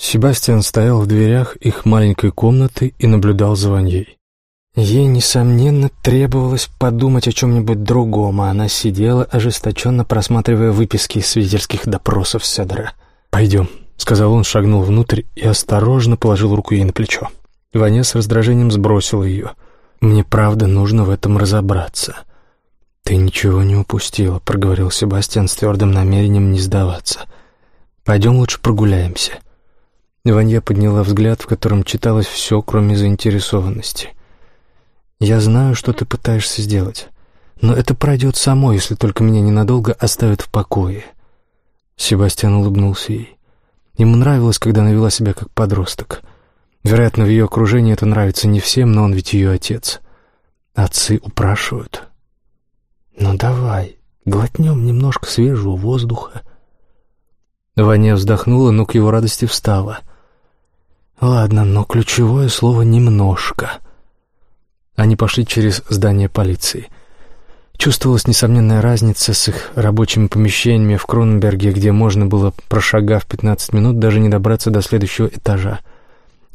Себастьян стоял в дверях их маленькой комнаты и наблюдал за Ваньей. Ей, несомненно, требовалось подумать о чем-нибудь другом, а она сидела, ожесточенно просматривая выписки из свидетельских допросов Седора. «Пойдем», — сказал он, шагнул внутрь и осторожно положил руку ей на плечо. Ваня с раздражением сбросила ее. «Мне правда нужно в этом разобраться». «Ты ничего не упустила», — проговорил Себастьян с твердым намерением не сдаваться. «Пойдем лучше прогуляемся». Ванья подняла взгляд, в котором читалось все, кроме заинтересованности. «Я знаю, что ты пытаешься сделать, но это пройдет само, если только меня ненадолго оставят в покое». Себастьян улыбнулся ей. Ему нравилось, когда она вела себя как подросток. Вероятно, в ее окружении это нравится не всем, но он ведь ее отец. Отцы упрашивают. «Ну давай, глотнем немножко свежего воздуха». Ваня вздохнула, но к его радости встала — Ладно, но ключевое слово «немножко». Они пошли через здание полиции. Чувствовалась несомненная разница с их рабочими помещениями в Кроненберге, где можно было, прошагав 15 минут, даже не добраться до следующего этажа.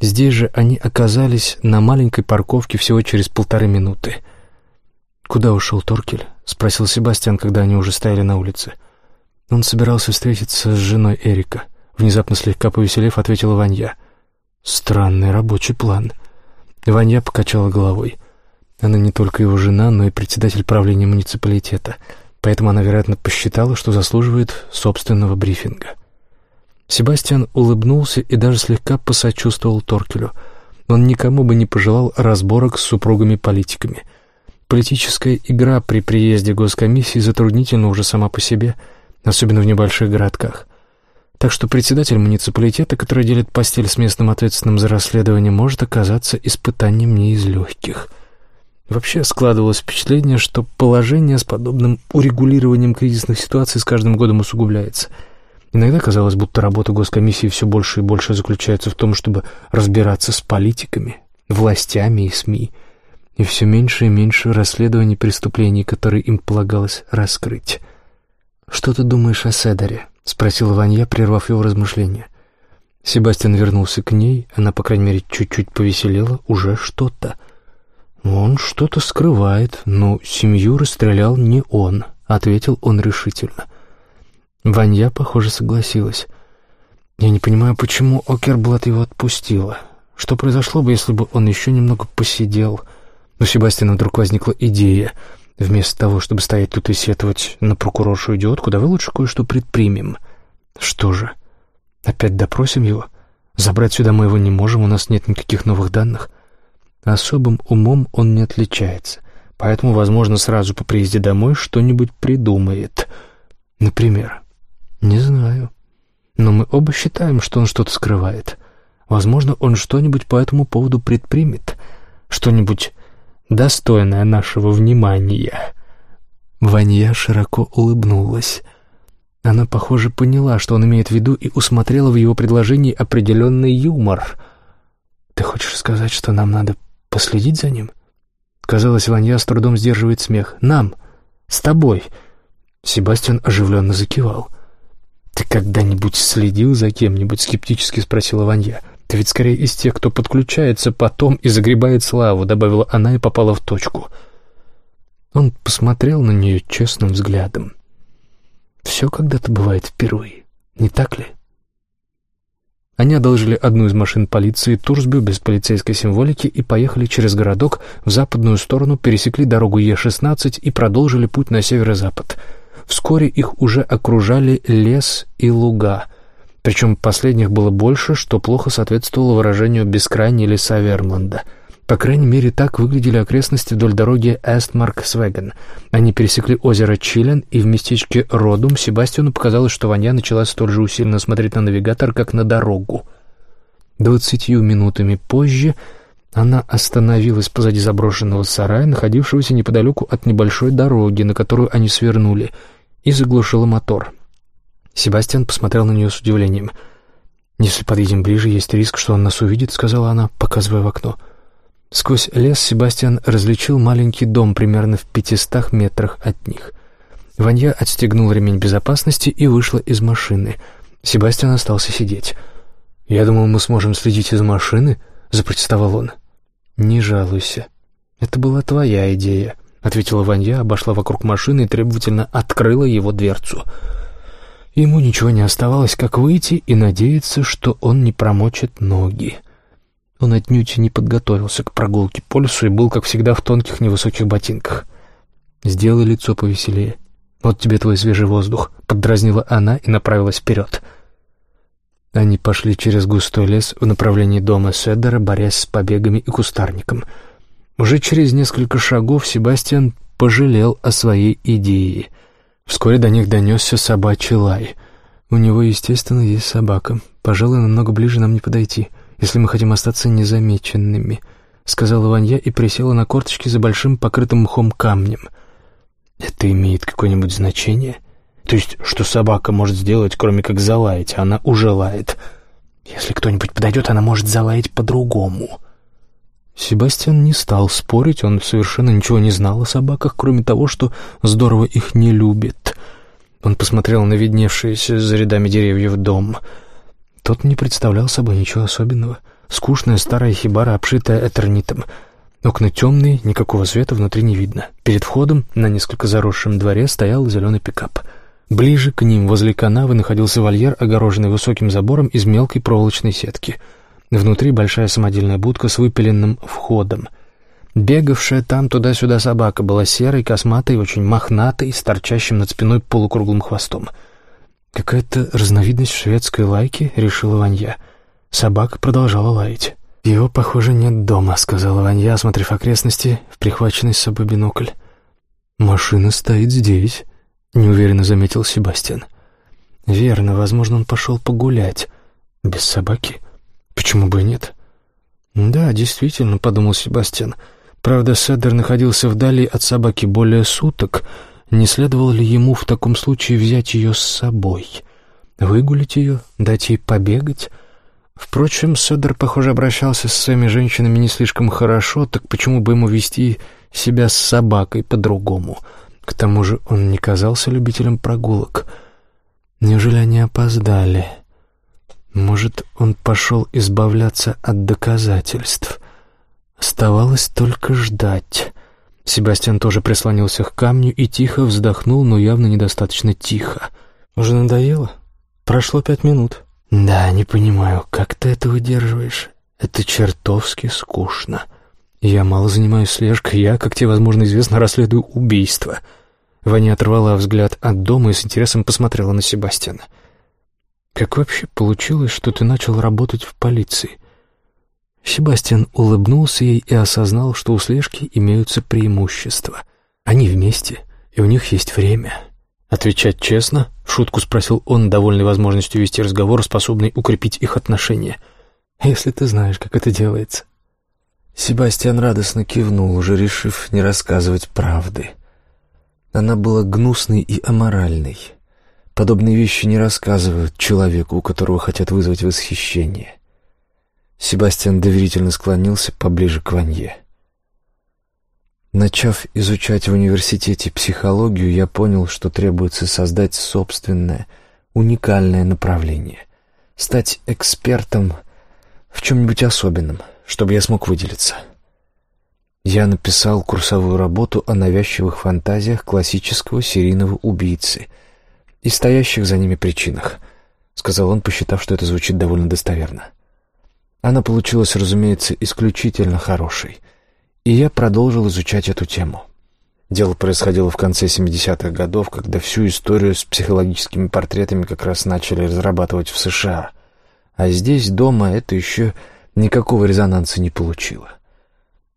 Здесь же они оказались на маленькой парковке всего через полторы минуты. «Куда ушел Торкель?» — спросил Себастьян, когда они уже стояли на улице. Он собирался встретиться с женой Эрика. Внезапно слегка повеселев, ответила Ванья — Странный рабочий план. Ваня покачала головой. Она не только его жена, но и председатель правления муниципалитета, поэтому она, вероятно, посчитала, что заслуживает собственного брифинга. Себастьян улыбнулся и даже слегка посочувствовал Торкелю. Он никому бы не пожелал разборок с супругами-политиками. Политическая игра при приезде госкомиссии затруднительна уже сама по себе, особенно в небольших городках. Так что председатель муниципалитета, который делит постель с местным ответственным за расследование, может оказаться испытанием не из легких. Вообще складывалось впечатление, что положение с подобным урегулированием кризисных ситуаций с каждым годом усугубляется. Иногда казалось, будто работа госкомиссии все больше и больше заключается в том, чтобы разбираться с политиками, властями и СМИ, и все меньше и меньше расследований преступлений, которые им полагалось раскрыть. «Что ты думаешь о Седоре?» — спросила Ванья, прервав его размышления. Себастьян вернулся к ней, она, по крайней мере, чуть-чуть повеселела, уже что-то. «Он что-то скрывает, но семью расстрелял не он», — ответил он решительно. Ванья, похоже, согласилась. «Я не понимаю, почему Окерблат его отпустила. Что произошло бы, если бы он еще немного посидел?» У Себастьяна вдруг возникла идея — Вместо того, чтобы стоять тут и сетовать на прокуроршу-идиотку, давай лучше кое-что предпримем. Что же, опять допросим его? Забрать сюда мы его не можем, у нас нет никаких новых данных. Особым умом он не отличается, поэтому, возможно, сразу по приезде домой что-нибудь придумает. Например, не знаю. Но мы оба считаем, что он что-то скрывает. Возможно, он что-нибудь по этому поводу предпримет. Что-нибудь достойная нашего внимания». Ванья широко улыбнулась. Она, похоже, поняла, что он имеет в виду, и усмотрела в его предложении определенный юмор. «Ты хочешь сказать, что нам надо последить за ним?» Казалось, Ванья с трудом сдерживает смех. «Нам! С тобой!» Себастьян оживленно закивал. «Ты когда-нибудь следил за кем-нибудь?» — скептически спросила Ванья. «Ванья». Ты ведь скорее из тех, кто подключается потом и загребает славу», — добавила она и попала в точку. Он посмотрел на нее честным взглядом. «Все когда-то бывает впервые, не так ли?» Они одолжили одну из машин полиции Турсбю без полицейской символики и поехали через городок в западную сторону, пересекли дорогу Е-16 и продолжили путь на северо-запад. Вскоре их уже окружали лес и луга — причем последних было больше, что плохо соответствовало выражению «бескрайние леса Вермланда». По крайней мере, так выглядели окрестности вдоль дороги Эстмарк-Свеген. Они пересекли озеро Чилен, и в местечке Родум Себастьяну показалось, что Ваня начала столь же усиленно смотреть на навигатор, как на дорогу. Двадцатью минутами позже она остановилась позади заброшенного сарая, находившегося неподалеку от небольшой дороги, на которую они свернули, и заглушила мотор — Себастьян посмотрел на нее с удивлением. «Если подъедем ближе, есть риск, что он нас увидит», — сказала она, показывая в окно. Сквозь лес Себастьян различил маленький дом примерно в пятистах метрах от них. Ванья отстегнул ремень безопасности и вышла из машины. Себастьян остался сидеть. «Я думал, мы сможем следить из машины», — запротестовал он. «Не жалуйся. Это была твоя идея», — ответила Ванья, обошла вокруг машины и требовательно открыла его дверцу. Ему ничего не оставалось, как выйти и надеяться, что он не промочит ноги. Он отнюдь не подготовился к прогулке по лесу и был, как всегда, в тонких невысоких ботинках. «Сделай лицо повеселее. Вот тебе твой свежий воздух», — поддразнила она и направилась вперед. Они пошли через густой лес в направлении дома Седера, борясь с побегами и кустарником. Уже через несколько шагов Себастьян пожалел о своей идее — Вскоре до них донесся собачий лай. У него, естественно, есть собака. Пожалуй, намного ближе нам не подойти, если мы хотим остаться незамеченными, — сказала Ванья и присела на корточки за большим покрытым мхом камнем. Это имеет какое-нибудь значение? То есть, что собака может сделать, кроме как залаять, а она уже лает? Если кто-нибудь подойдет, она может залаять по-другому. Себастьян не стал спорить, он совершенно ничего не знал о собаках, кроме того, что здорово их не любит. Он посмотрел на видневшийся за рядами деревьев дом. Тот не представлял собой ничего особенного. Скучная старая хибара, обшитая этернитом. Окна темные, никакого света внутри не видно. Перед входом на несколько заросшем дворе стоял зеленый пикап. Ближе к ним, возле канавы, находился вольер, огороженный высоким забором из мелкой проволочной сетки — Внутри большая самодельная будка с выпиленным входом. Бегавшая там туда-сюда собака была серой, косматой, очень мохнатой, с торчащим над спиной полукруглым хвостом. «Какая-то разновидность шведской лайки», — решила Ванья. Собака продолжала лаять. «Его, похоже, нет дома», — сказала Ванья, осмотрев окрестности в прихваченный с собой бинокль. «Машина стоит здесь», — неуверенно заметил Себастьян. «Верно, возможно, он пошел погулять. Без собаки?» Почему бы и нет? Да, действительно, подумал Себастьян. Правда, Седер находился вдали от собаки более суток. Не следовало ли ему в таком случае взять ее с собой? Выгулить ее? Дать ей побегать? Впрочем, Седер, похоже, обращался с своими женщинами не слишком хорошо, так почему бы ему вести себя с собакой по-другому? К тому же он не казался любителем прогулок. Неужели они опоздали? Может, он пошел избавляться от доказательств. Оставалось только ждать. Себастьян тоже прислонился к камню и тихо вздохнул, но явно недостаточно тихо. «Уже надоело? Прошло пять минут». «Да, не понимаю, как ты это выдерживаешь? Это чертовски скучно. Я мало занимаюсь слежкой, я, как тебе, возможно, известно, расследую убийство». Ваня оторвала взгляд от дома и с интересом посмотрела на Себастьяна. Как вообще получилось, что ты начал работать в полиции? Себастьян улыбнулся ей и осознал, что у слежки имеются преимущества. Они вместе, и у них есть время. Отвечать честно, шутку спросил он, довольный возможностью вести разговор, способный укрепить их отношения. «Если ты знаешь, как это делается». Себастьян радостно кивнул, уже решив не рассказывать правды. Она была гнусной и аморальной. Подобные вещи не рассказывают человеку, у которого хотят вызвать восхищение. Себастьян доверительно склонился поближе к Ванье. Начав изучать в университете психологию, я понял, что требуется создать собственное, уникальное направление. Стать экспертом в чем-нибудь особенном, чтобы я смог выделиться. Я написал курсовую работу о навязчивых фантазиях классического серийного убийцы — и стоящих за ними причинах», — сказал он, посчитав, что это звучит довольно достоверно. Она получилась, разумеется, исключительно хорошей, и я продолжил изучать эту тему. Дело происходило в конце 70-х годов, когда всю историю с психологическими портретами как раз начали разрабатывать в США, а здесь, дома, это еще никакого резонанса не получило.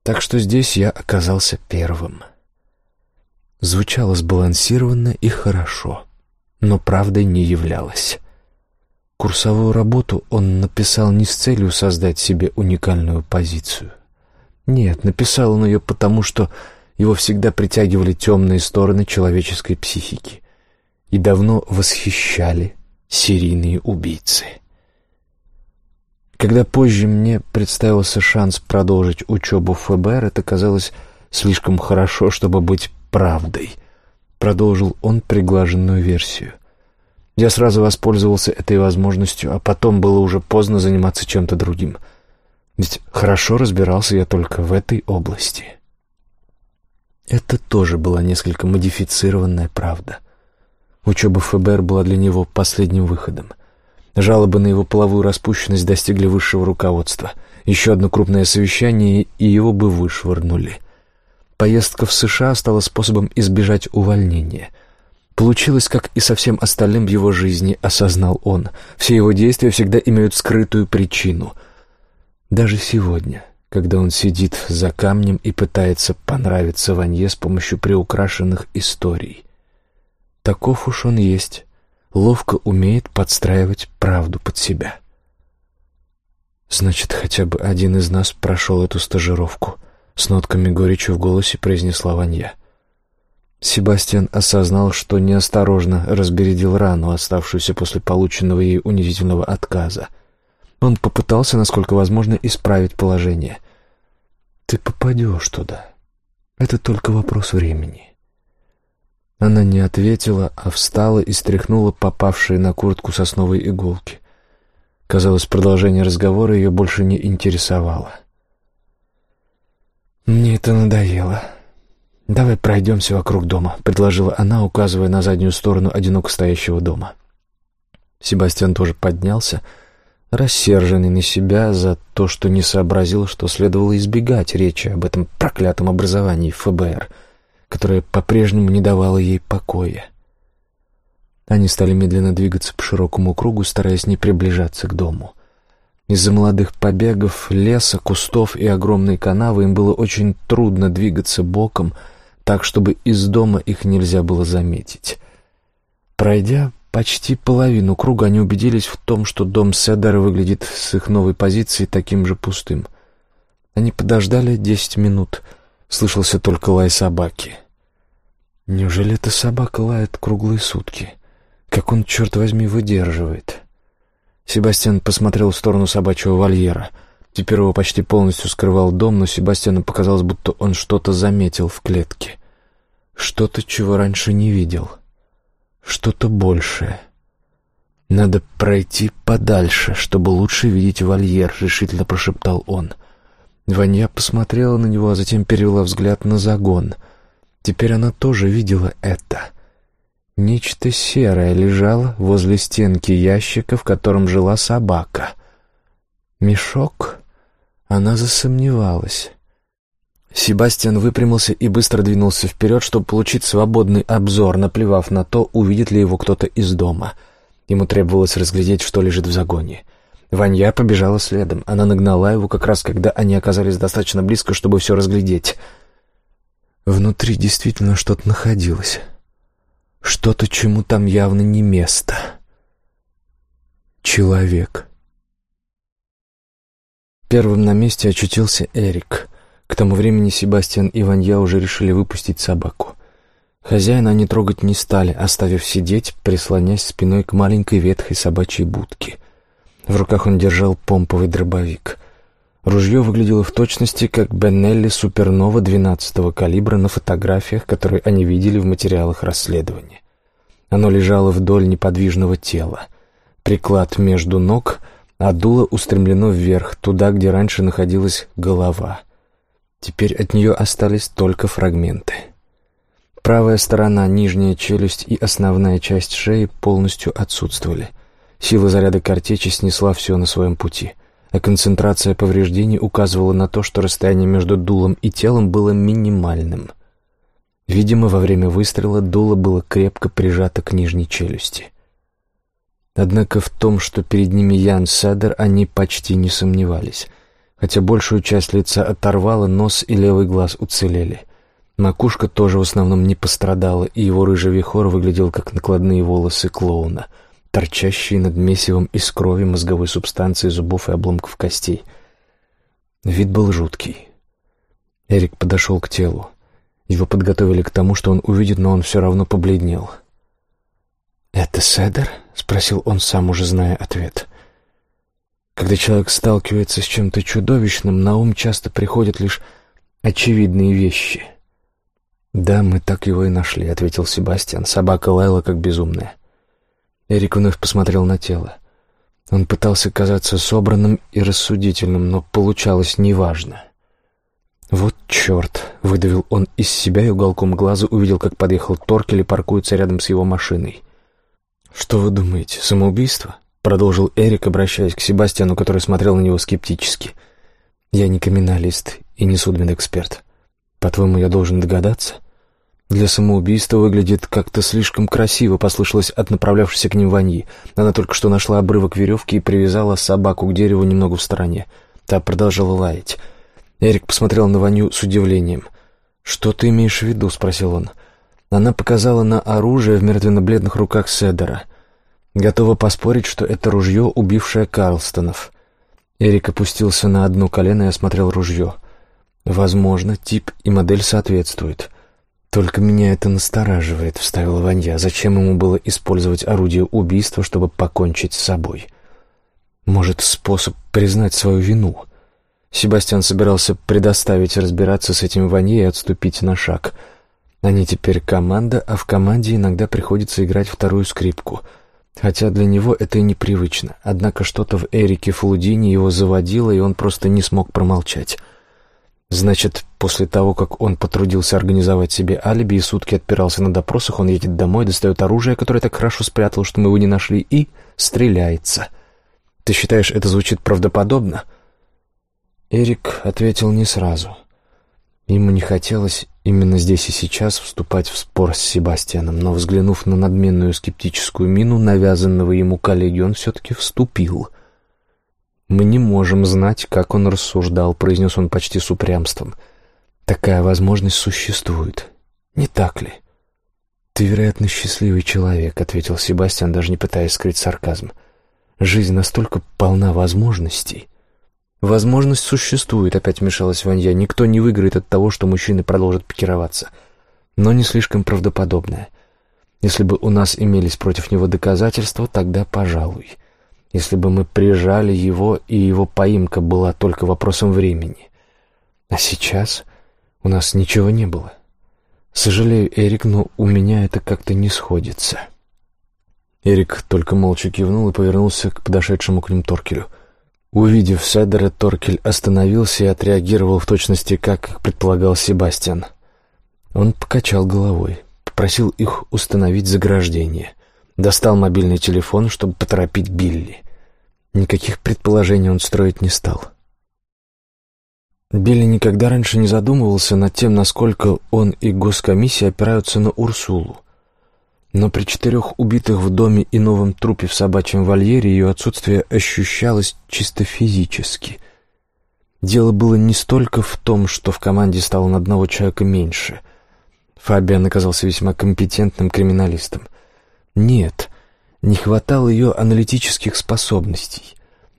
Так что здесь я оказался первым. Звучало сбалансированно и хорошо — но правдой не являлась. Курсовую работу он написал не с целью создать себе уникальную позицию. Нет, написал он ее потому, что его всегда притягивали темные стороны человеческой психики и давно восхищали серийные убийцы. Когда позже мне представился шанс продолжить учебу в ФБР, это казалось слишком хорошо, чтобы быть правдой — продолжил он приглаженную версию. Я сразу воспользовался этой возможностью, а потом было уже поздно заниматься чем-то другим. Ведь хорошо разбирался я только в этой области. Это тоже была несколько модифицированная правда. Учеба ФБР была для него последним выходом. Жалобы на его половую распущенность достигли высшего руководства. Еще одно крупное совещание, и его бы вышвырнули. Поездка в США стала способом избежать увольнения. Получилось, как и со всем остальным в его жизни, осознал он. Все его действия всегда имеют скрытую причину. Даже сегодня, когда он сидит за камнем и пытается понравиться Ванье с помощью приукрашенных историй. Таков уж он есть, ловко умеет подстраивать правду под себя. Значит, хотя бы один из нас прошел эту стажировку. С нотками горечи в голосе произнесла Ванья. Себастьян осознал, что неосторожно разбередил рану, оставшуюся после полученного ей унизительного отказа. Он попытался, насколько возможно, исправить положение. «Ты попадешь туда. Это только вопрос времени». Она не ответила, а встала и стряхнула попавшие на куртку сосновой иголки. Казалось, продолжение разговора ее больше не интересовало. «Мне это надоело. Давай пройдемся вокруг дома», — предложила она, указывая на заднюю сторону одиноко стоящего дома. Себастьян тоже поднялся, рассерженный на себя за то, что не сообразил, что следовало избегать речи об этом проклятом образовании ФБР — которая по-прежнему не давала ей покоя. Они стали медленно двигаться по широкому кругу, стараясь не приближаться к дому. Из-за молодых побегов, леса, кустов и огромной канавы им было очень трудно двигаться боком, так, чтобы из дома их нельзя было заметить. Пройдя почти половину круга, они убедились в том, что дом Седера выглядит с их новой позиции таким же пустым. Они подождали десять минут — Слышался только лай собаки. Неужели эта собака лает круглые сутки? Как он, черт возьми, выдерживает? Себастьян посмотрел в сторону собачьего вольера. Теперь его почти полностью скрывал дом, но Себастьяну показалось, будто он что-то заметил в клетке. Что-то, чего раньше не видел. Что-то большее. «Надо пройти подальше, чтобы лучше видеть вольер», — решительно прошептал он. — Ваня посмотрела на него, а затем перевела взгляд на загон. Теперь она тоже видела это. Нечто серое лежало возле стенки ящика, в котором жила собака. Мешок? Она засомневалась. Себастьян выпрямился и быстро двинулся вперед, чтобы получить свободный обзор, наплевав на то, увидит ли его кто-то из дома. Ему требовалось разглядеть, что лежит в загоне — Ванья побежала следом. Она нагнала его как раз, когда они оказались достаточно близко, чтобы все разглядеть. Внутри действительно что-то находилось. Что-то, чему там явно не место. Человек. Первым на месте очутился Эрик. К тому времени Себастьян и Ванья уже решили выпустить собаку. Хозяина они трогать не стали, оставив сидеть, прислонясь спиной к маленькой ветхой собачьей будке — в руках он держал помповый дробовик. Ружье выглядело в точности как Беннелли Супернова 12-го калибра на фотографиях, которые они видели в материалах расследования. Оно лежало вдоль неподвижного тела. Приклад между ног, а дуло устремлено вверх, туда, где раньше находилась голова. Теперь от нее остались только фрагменты. Правая сторона, нижняя челюсть и основная часть шеи полностью отсутствовали. Сила заряда картечи снесла все на своем пути, а концентрация повреждений указывала на то, что расстояние между дулом и телом было минимальным. Видимо, во время выстрела дуло было крепко прижато к нижней челюсти. Однако в том, что перед ними Ян Седер, они почти не сомневались. Хотя большую часть лица оторвало, нос и левый глаз уцелели. Макушка тоже в основном не пострадала, и его рыжий вихор выглядел как накладные волосы клоуна — торчащие над месивом из крови, мозговой субстанции, зубов и обломков костей. Вид был жуткий. Эрик подошел к телу. Его подготовили к тому, что он увидит, но он все равно побледнел. «Это Седер?» — спросил он, сам уже зная ответ. Когда человек сталкивается с чем-то чудовищным, на ум часто приходят лишь очевидные вещи. «Да, мы так его и нашли», — ответил Себастьян. Собака лаяла, как безумная. Эрик вновь посмотрел на тело. Он пытался казаться собранным и рассудительным, но получалось неважно. «Вот черт!» — выдавил он из себя и уголком глаза увидел, как подъехал Торкель и паркуется рядом с его машиной. «Что вы думаете, самоубийство?» — продолжил Эрик, обращаясь к Себастьяну, который смотрел на него скептически. «Я не криминалист и не судмедэксперт. По-твоему, я должен догадаться?» «Для самоубийства выглядит как-то слишком красиво», — послышалось от направлявшейся к ним Ваньи. Она только что нашла обрывок веревки и привязала собаку к дереву немного в стороне. Та продолжала лаять. Эрик посмотрел на Ваню с удивлением. «Что ты имеешь в виду?» — спросил он. Она показала на оружие в мертвенно-бледных руках Седера. Готова поспорить, что это ружье, убившее Карлстонов. Эрик опустился на одно колено и осмотрел ружье. «Возможно, тип и модель соответствуют. Только меня это настораживает», — вставила Ванья. «Зачем ему было использовать орудие убийства, чтобы покончить с собой? Может, способ признать свою вину?» Себастьян собирался предоставить разбираться с этим Ванье и отступить на шаг. Они теперь команда, а в команде иногда приходится играть вторую скрипку. Хотя для него это и непривычно. Однако что-то в Эрике Флудине его заводило, и он просто не смог промолчать. Значит, после того, как он потрудился организовать себе алиби и сутки отпирался на допросах, он едет домой, достает оружие, которое так хорошо спрятал, что мы его не нашли, и стреляется. Ты считаешь, это звучит правдоподобно?» Эрик ответил не сразу. Ему не хотелось именно здесь и сейчас вступать в спор с Себастьяном, но, взглянув на надменную скептическую мину навязанного ему коллеги, он все-таки вступил. «Мы не можем знать, как он рассуждал», — произнес он почти с упрямством. «Такая возможность существует. Не так ли?» «Ты, вероятно, счастливый человек», — ответил Себастьян, даже не пытаясь скрыть сарказм. «Жизнь настолько полна возможностей». «Возможность существует», — опять вмешалась Ванья. «Никто не выиграет от того, что мужчины продолжат пикироваться. Но не слишком правдоподобное. Если бы у нас имелись против него доказательства, тогда пожалуй. Если бы мы прижали его, и его поимка была только вопросом времени. А сейчас у нас ничего не было. Сожалею, Эрик, но у меня это как-то не сходится». Эрик только молча кивнул и повернулся к подошедшему к ним Торкелю — Увидев Седера, Торкель остановился и отреагировал в точности, как предполагал Себастьян. Он покачал головой, попросил их установить заграждение. Достал мобильный телефон, чтобы поторопить Билли. Никаких предположений он строить не стал. Билли никогда раньше не задумывался над тем, насколько он и госкомиссия опираются на Урсулу. Но при четырех убитых в доме и новом трупе в собачьем вольере ее отсутствие ощущалось чисто физически. Дело было не столько в том, что в команде стало на одного человека меньше. Фабиан оказался весьма компетентным криминалистом. Нет, не хватало ее аналитических способностей.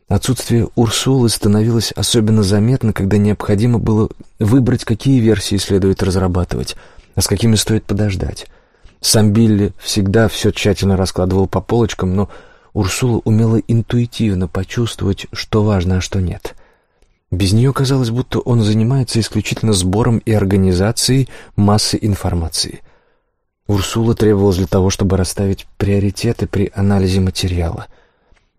Отсутствие Урсулы становилось особенно заметно, когда необходимо было выбрать, какие версии следует разрабатывать, а с какими стоит подождать. Сам Билли всегда все тщательно раскладывал по полочкам, но Урсула умела интуитивно почувствовать, что важно, а что нет. Без нее казалось, будто он занимается исключительно сбором и организацией массы информации. Урсула требовалась для того, чтобы расставить приоритеты при анализе материала.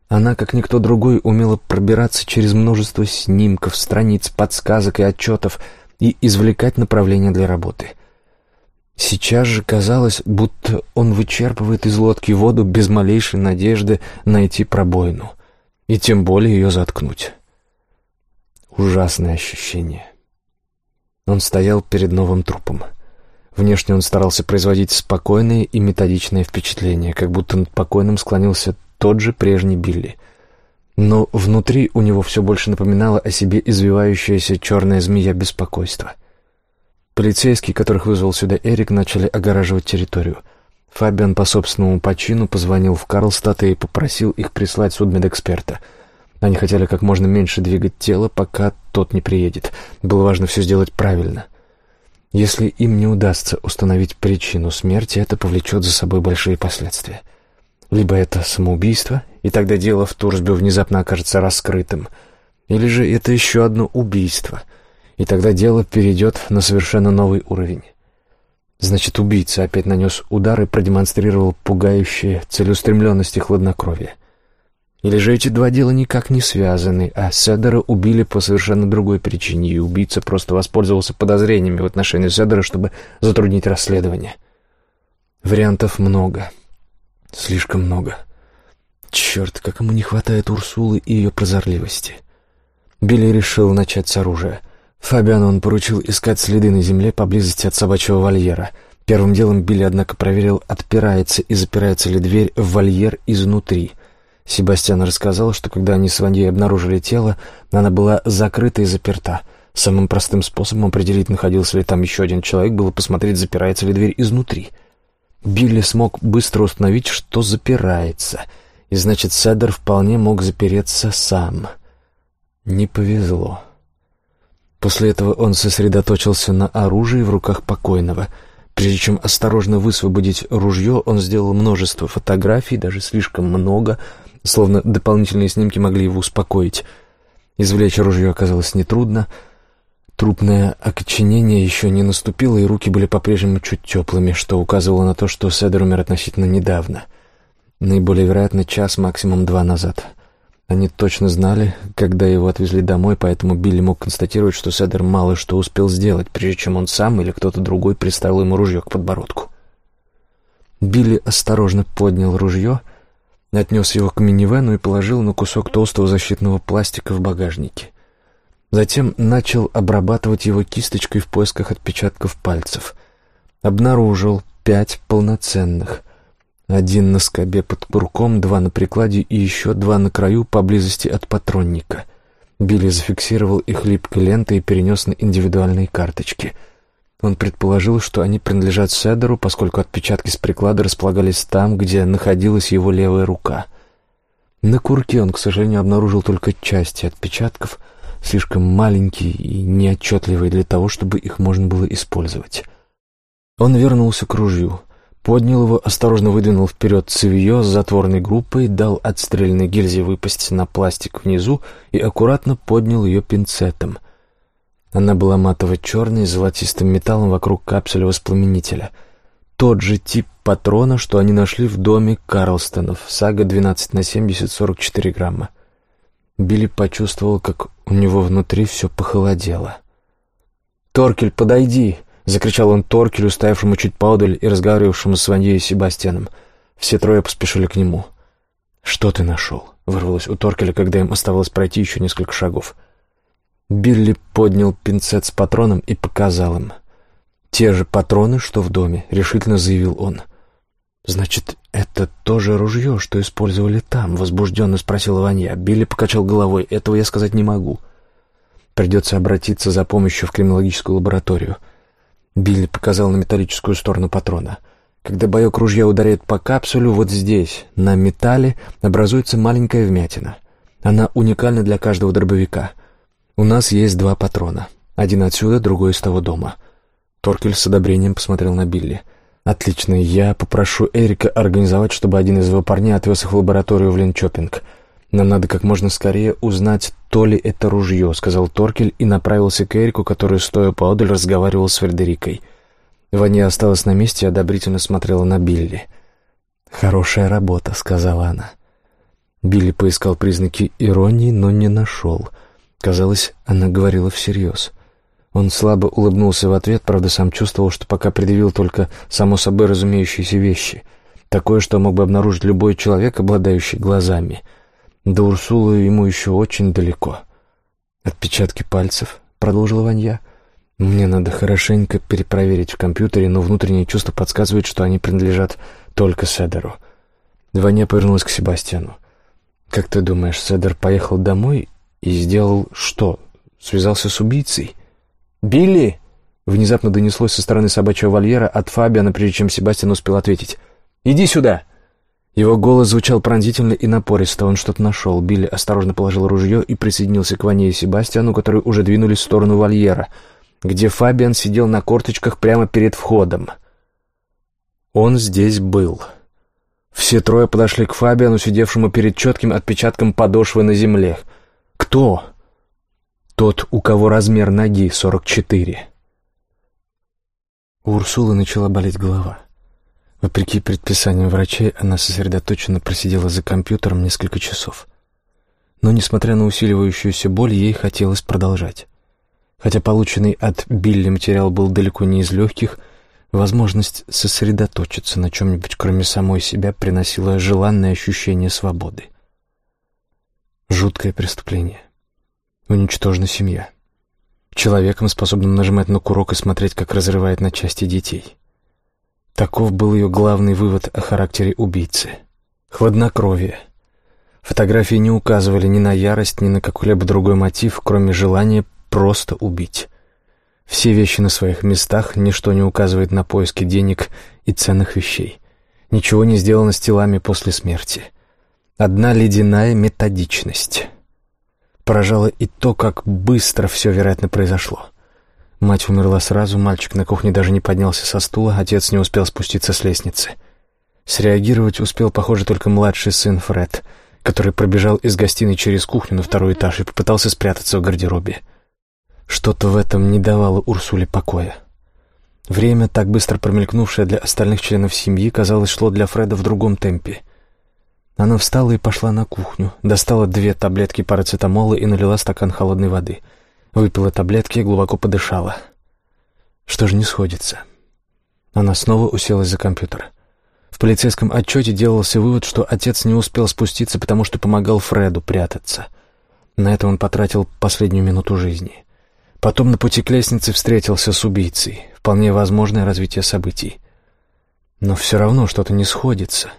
Она, как никто другой, умела пробираться через множество снимков, страниц, подсказок и отчетов и извлекать направления для работы — Сейчас же казалось, будто он вычерпывает из лодки воду без малейшей надежды найти пробоину, и тем более ее заткнуть. Ужасное ощущение. Он стоял перед новым трупом. Внешне он старался производить спокойное и методичное впечатление, как будто над покойным склонился тот же прежний Билли. Но внутри у него все больше напоминало о себе извивающаяся черная змея беспокойства — Полицейские, которых вызвал сюда Эрик, начали огораживать территорию. Фабиан по собственному почину позвонил в Карлстад и попросил их прислать судмедэксперта. Они хотели как можно меньше двигать тело, пока тот не приедет. Было важно все сделать правильно. Если им не удастся установить причину смерти, это повлечет за собой большие последствия. Либо это самоубийство, и тогда дело в Турсбе внезапно окажется раскрытым, или же это еще одно убийство — и тогда дело перейдет на совершенно новый уровень. Значит, убийца опять нанес удар и продемонстрировал пугающие целеустремленность и хладнокровие. Или же эти два дела никак не связаны, а Седера убили по совершенно другой причине, и убийца просто воспользовался подозрениями в отношении Седера, чтобы затруднить расследование. Вариантов много. Слишком много. Черт, как ему не хватает Урсулы и ее прозорливости. Билли решил начать с оружия. Фабиану он поручил искать следы на земле поблизости от собачьего вольера. Первым делом Билли, однако, проверил, отпирается и запирается ли дверь в вольер изнутри — Себастьян рассказал, что когда они с Ваньей обнаружили тело, она была закрыта и заперта. Самым простым способом определить, находился ли там еще один человек, было посмотреть, запирается ли дверь изнутри. Билли смог быстро установить, что запирается, и значит, Седер вполне мог запереться сам. Не повезло. После этого он сосредоточился на оружии в руках покойного. Прежде чем осторожно высвободить ружье, он сделал множество фотографий, даже слишком много, словно дополнительные снимки могли его успокоить. Извлечь ружье оказалось нетрудно. Трупное окоченение еще не наступило, и руки были по-прежнему чуть теплыми, что указывало на то, что Седер умер относительно недавно. Наиболее вероятно, час, максимум два назад. Они точно знали, когда его отвезли домой, поэтому Билли мог констатировать, что Седер мало что успел сделать, прежде чем он сам или кто-то другой приставил ему ружье к подбородку. Билли осторожно поднял ружье — отнес его к минивену и положил на кусок толстого защитного пластика в багажнике. Затем начал обрабатывать его кисточкой в поисках отпечатков пальцев. Обнаружил пять полноценных. Один на скобе под курком, два на прикладе и еще два на краю поблизости от патронника. Билли зафиксировал их липкой лентой и перенес на индивидуальные карточки — он предположил, что они принадлежат Седеру, поскольку отпечатки с приклада располагались там, где находилась его левая рука. На курке он, к сожалению, обнаружил только части отпечатков, слишком маленькие и неотчетливые для того, чтобы их можно было использовать. Он вернулся к ружью, поднял его, осторожно выдвинул вперед цевье с затворной группой, дал отстрельной гильзе выпасть на пластик внизу и аккуратно поднял ее пинцетом — она была матово-черной с золотистым металлом вокруг капсуля воспламенителя. Тот же тип патрона, что они нашли в доме Карлстонов, сага 12 на 70, 44 грамма. Билли почувствовал, как у него внутри все похолодело. «Торкель, подойди!» — закричал он Торкелю, стоявшему чуть поодаль и разговаривавшему с Ваньей и Себастьяном. Все трое поспешили к нему. «Что ты нашел?» — вырвалось у Торкеля, когда им оставалось пройти еще несколько шагов. — Билли поднял пинцет с патроном и показал им. «Те же патроны, что в доме», — решительно заявил он. «Значит, это тоже ружье, что использовали там?» — возбужденно спросил Ванья. Билли покачал головой. «Этого я сказать не могу. Придется обратиться за помощью в криминологическую лабораторию». Билли показал на металлическую сторону патрона. Когда боек ружья ударяет по капсулю, вот здесь, на металле, образуется маленькая вмятина. Она уникальна для каждого дробовика. «У нас есть два патрона. Один отсюда, другой из того дома». Торкель с одобрением посмотрел на Билли. «Отлично. Я попрошу Эрика организовать, чтобы один из его парней отвез их в лабораторию в Линчопинг. Нам надо как можно скорее узнать, то ли это ружье», — сказал Торкель и направился к Эрику, который, стоя поодаль, разговаривал с Фредерикой. Ваня осталась на месте и одобрительно смотрела на Билли. «Хорошая работа», — сказала она. Билли поискал признаки иронии, но не нашел — Казалось, она говорила всерьез. Он слабо улыбнулся в ответ, правда, сам чувствовал, что пока предъявил только само собой разумеющиеся вещи. Такое, что мог бы обнаружить любой человек, обладающий глазами. До Урсулы ему еще очень далеко. «Отпечатки пальцев», — продолжила Ванья. «Мне надо хорошенько перепроверить в компьютере, но внутреннее чувство подсказывает, что они принадлежат только Седеру». Ваня повернулась к Себастьяну. «Как ты думаешь, Седер поехал домой и сделал что? Связался с убийцей? «Билли!» Внезапно донеслось со стороны собачьего вольера от Фабиана, прежде чем Себастьян успел ответить. «Иди сюда!» Его голос звучал пронзительно и напористо. Он что-то нашел. Билли осторожно положил ружье и присоединился к Ване и Себастьяну, которые уже двинулись в сторону вольера, где Фабиан сидел на корточках прямо перед входом. Он здесь был. Все трое подошли к Фабиану, сидевшему перед четким отпечатком подошвы на земле — кто? Тот, у кого размер ноги 44. У Урсулы начала болеть голова. Вопреки предписаниям врачей, она сосредоточенно просидела за компьютером несколько часов. Но, несмотря на усиливающуюся боль, ей хотелось продолжать. Хотя полученный от Билли материал был далеко не из легких, возможность сосредоточиться на чем-нибудь, кроме самой себя, приносила желанное ощущение свободы. Жуткое преступление. Уничтожена семья. Человеком, способным нажимать на курок и смотреть, как разрывает на части детей. Таков был ее главный вывод о характере убийцы. Хладнокровие. Фотографии не указывали ни на ярость, ни на какой-либо другой мотив, кроме желания просто убить. Все вещи на своих местах, ничто не указывает на поиски денег и ценных вещей. Ничего не сделано с телами после смерти. Одна ледяная методичность. Поражало и то, как быстро все, вероятно, произошло. Мать умерла сразу, мальчик на кухне даже не поднялся со стула, отец не успел спуститься с лестницы. Среагировать успел, похоже, только младший сын Фред, который пробежал из гостиной через кухню на второй этаж и попытался спрятаться в гардеробе. Что-то в этом не давало Урсуле покоя. Время, так быстро промелькнувшее для остальных членов семьи, казалось, шло для Фреда в другом темпе. Она встала и пошла на кухню, достала две таблетки парацетамола и налила стакан холодной воды — Выпила таблетки и глубоко подышала. Что же не сходится? Она снова уселась за компьютер. В полицейском отчете делался вывод, что отец не успел спуститься, потому что помогал Фреду прятаться. На это он потратил последнюю минуту жизни. Потом на пути к лестнице встретился с убийцей. Вполне возможное развитие событий. Но все равно что-то не сходится.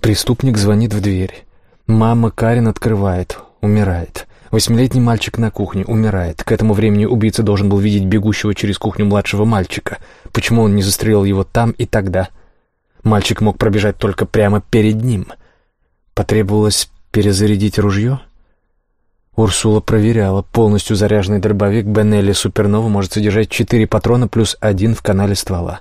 Преступник звонит в дверь. Мама Карин открывает, умирает. Восьмилетний мальчик на кухне умирает. К этому времени убийца должен был видеть бегущего через кухню младшего мальчика. Почему он не застрелил его там и тогда? Мальчик мог пробежать только прямо перед ним. Потребовалось перезарядить ружье? Урсула проверяла. Полностью заряженный дробовик Бенелли Супернова может содержать четыре патрона плюс один в канале ствола.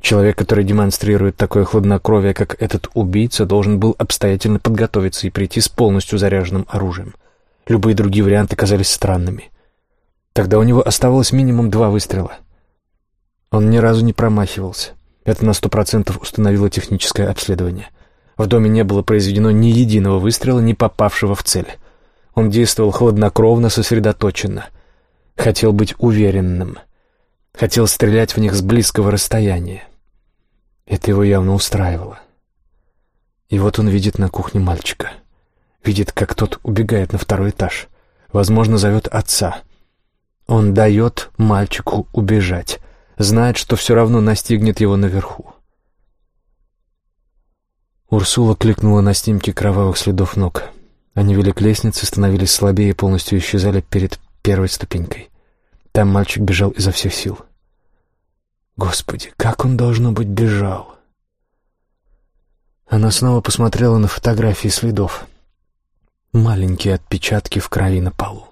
Человек, который демонстрирует такое хладнокровие, как этот убийца, должен был обстоятельно подготовиться и прийти с полностью заряженным оружием. Любые другие варианты казались странными. Тогда у него оставалось минимум два выстрела. Он ни разу не промахивался. Это на сто процентов установило техническое обследование. В доме не было произведено ни единого выстрела, не попавшего в цель. Он действовал хладнокровно, сосредоточенно. Хотел быть уверенным. Хотел стрелять в них с близкого расстояния. Это его явно устраивало. И вот он видит на кухне мальчика — видит, как тот убегает на второй этаж. Возможно, зовет отца. Он дает мальчику убежать, знает, что все равно настигнет его наверху. Урсула кликнула на снимки кровавых следов ног. Они вели к лестнице, становились слабее и полностью исчезали перед первой ступенькой. Там мальчик бежал изо всех сил. Господи, как он, должно быть, бежал! Она снова посмотрела на фотографии следов маленькие отпечатки в крови на полу.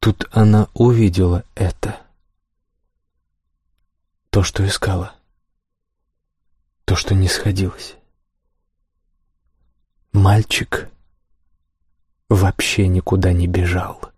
Тут она увидела это. То, что искала. То, что не сходилось. Мальчик вообще никуда не бежал.